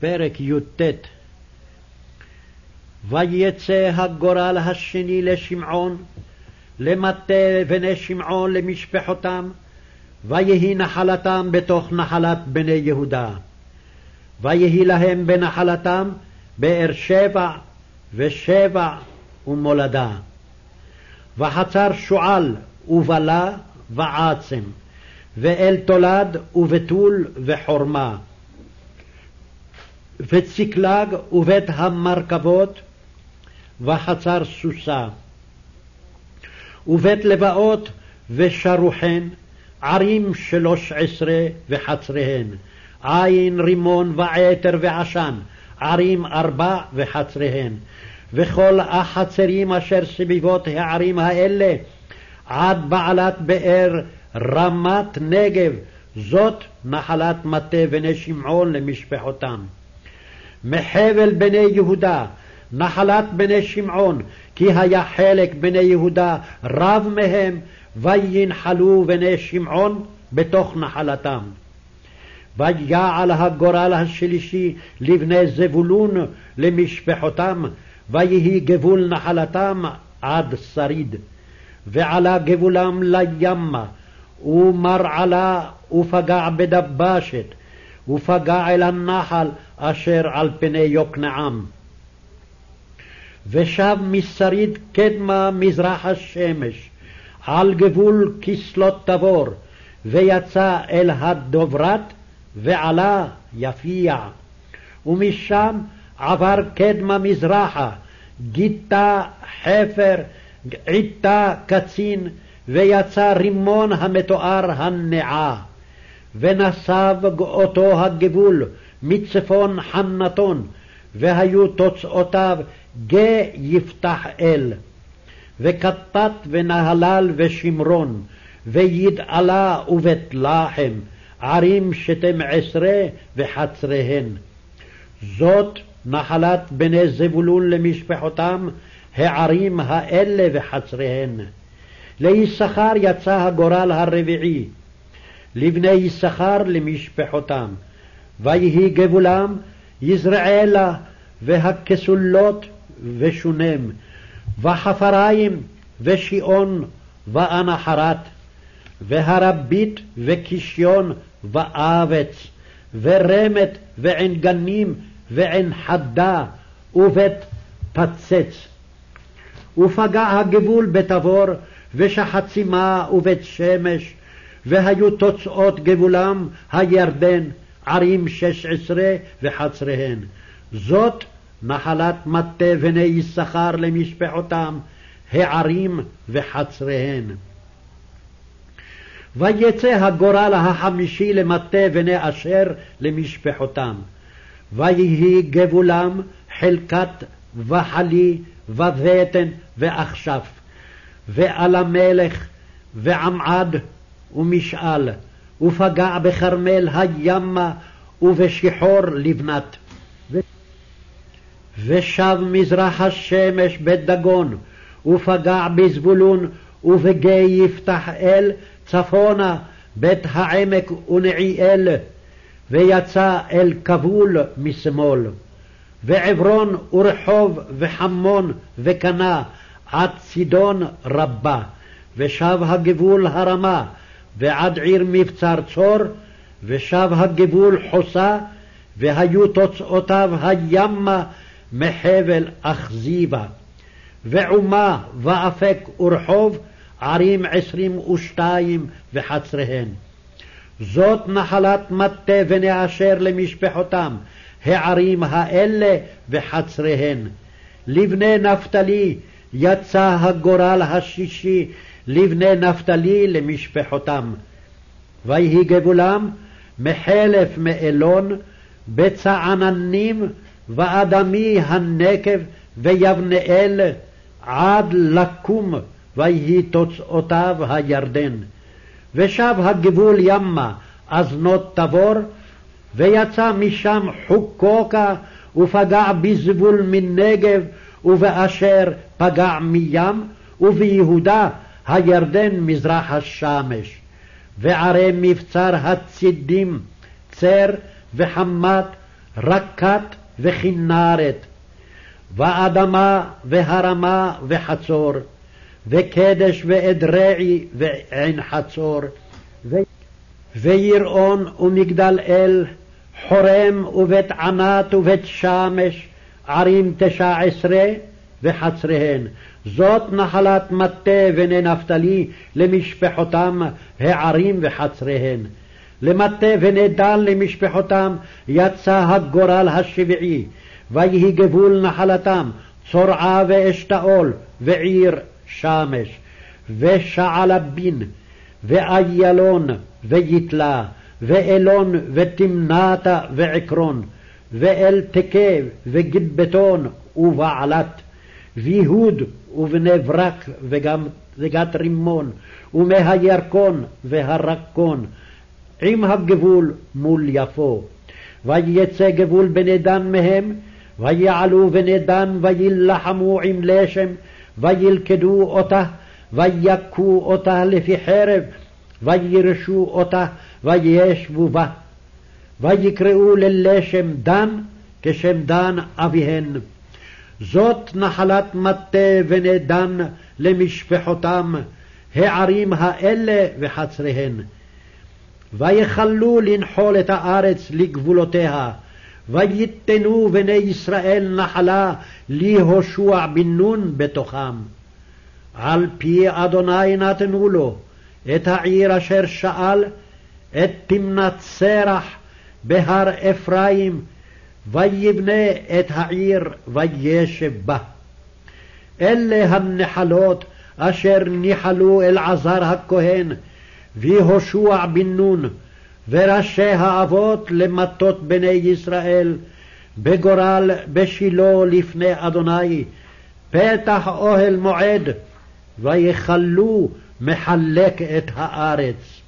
פרק י"ט ויצא הגורל השני לשמעון, למטה בני שמעון למשפחותם, ויהי נחלתם בתוך נחלת בני יהודה. ויהי להם בנחלתם באר שבע ושבע ומולדה. וחצר שועל ובלה ועצם, ואל תולד ובתול וחורמה. וצקלג ובית המרכבות וחצר סוסה. ובית לבאות ושרוחן, ערים שלוש עשרה וחצריהן, עין, רימון ועתר ועשן, ערים ארבע וחצריהן, וכל החצרים אשר סביבות הערים האלה, עד בעלת באר רמת נגב, זאת נחלת מטה בני שמעון למשפחותם. מחבל בני יהודה, נחלת בני שמעון, כי היה חלק בני יהודה רב מהם, וינחלו בני שמעון בתוך נחלתם. ויעל הגורל השלישי לבני זבולון למשפחותם, ויהי גבול נחלתם עד שריד. ועלה גבולם לימה, ומרעלה, ופגע בדבשת, ופגע אל הנחל אשר על פני יוקנעם. ושב משריד קדמה מזרח השמש, על גבול כסלות תבור, ויצא אל הדוברת, ועלה יפיע. ומשם עבר קדמה מזרחה, גיתה חפר, עיתה קצין, ויצא רימון המתואר הנעה. ונסב אותו הגבול מצפון חנתון, והיו תוצאותיו גיא יפתח אל. וכתת ונהלל ושמרון, וידעלה ובית לחם, ערים שתים עשרה וחצריהן. זאת נחלת בני זבולון למשפחותם, הערים האלה וחצריהן. ליששכר יצא הגורל הרביעי, לבני יששכר למשפחותם. ויהי גבולם יזרעאלה והכסולות ושונם, וחפריים ושיעון ואנחרת, והרבית וקישיון ואבץ, ורמת ועין גנים ועין חדה ובית פצץ. ופגע הגבול בתבור ושחצימה ובית שמש, והיו תוצאות גבולם הירדן, ערים שש עשרה וחצריהן. זאת נחלת מטה בני יששכר למשפחותם, הערים וחצריהן. ויצא הגורל החמישי למטה בני אשר למשפחותם. ויהי גבולם חלקת וחלי ובטן ואכשף, ועל המלך ועמעד ומשאל, ופגע בכרמל הימה ובשיחור לבנת. ושב מזרח השמש בית דגון, ופגע בזבולון ובגיא יפתח אל צפונה בית העמק ונעיאל, ויצא אל כבול משמאל. ועברון ורחוב וחמון וקנה עד צידון רבה, ושב הגבול הרמה, ועד עיר מבצר צור, ושב הגבול חוסה, והיו תוצאותיו הימה מחבל אכזיבה. ועומה ואפק ורחוב, ערים עשרים ושתיים וחצריהן. זאת נחלת מטה בני אשר למשפחותם, הערים האלה וחצריהן. לבני נפתלי יצא הגורל השישי לבני נפתלי למשפחותם. ויהי גבולם מחלף מאלון, בצעננים ואדמי הנקב ויבנאל עד לקום, ויהי תוצאותיו הירדן. ושב הגבול ימה, אזנות תבור, ויצא משם חוקוקה, ופגע בזבול מנגב, ובאשר פגע מים, וביהודה הירדן מזרח השמש, וערי מבצר הצידים, צר וחמת, רקת וכנרת, ואדמה והרמה וחצור, וקדש ואדרעי ועין חצור, ויראון ומגדל אל, חורם ובית ענת ובית שמש, ערים תשע עשרה וחצריהן. זאת נחלת מטה בני נפתלי למשפחותם הערים וחצריהן. למטה בני דן למשפחותם יצא הגורל השביעי, ויהי גבול נחלתם צורעה ואשתאול ועיר שמש, ושעלבין, ואיילון, ויתלה, ואלון, ותמנתה, ועקרון, ואל תקה, וגדבטון, ובעלת, ויהוד, ובני ברק, וגם וגת רימון, ומהירקון, והרקון, עם הגבול מול יפו. ויצא גבול בני דן מהם, ויעלו בני דן, וילחמו עם לשם, וילכדו אותה, ויכו אותה לפי חרב, וירשו אותה, וישבו בה. ויקראו ללשם דן, כשם דן אביהן. זאת נחלת מטה בני דן למשפחותם, הערים האלה וחצריהן. ויכלו לנחול את הארץ לגבולותיה, ויתנו בני ישראל נחלה ליהושע בן נון בתוכם. על פי אדוני נתנו לו את העיר אשר שאל, את תמנת סרח בהר אפרים, ויבנה את העיר וישב בה. אלה הנחלות אשר ניחלו אלעזר הכהן, ויהושע בן נון, וראשי האבות למטות בני ישראל, בגורל בשילה לפני אדוני, פתח אוהל מועד, ויכלו מחלק את הארץ.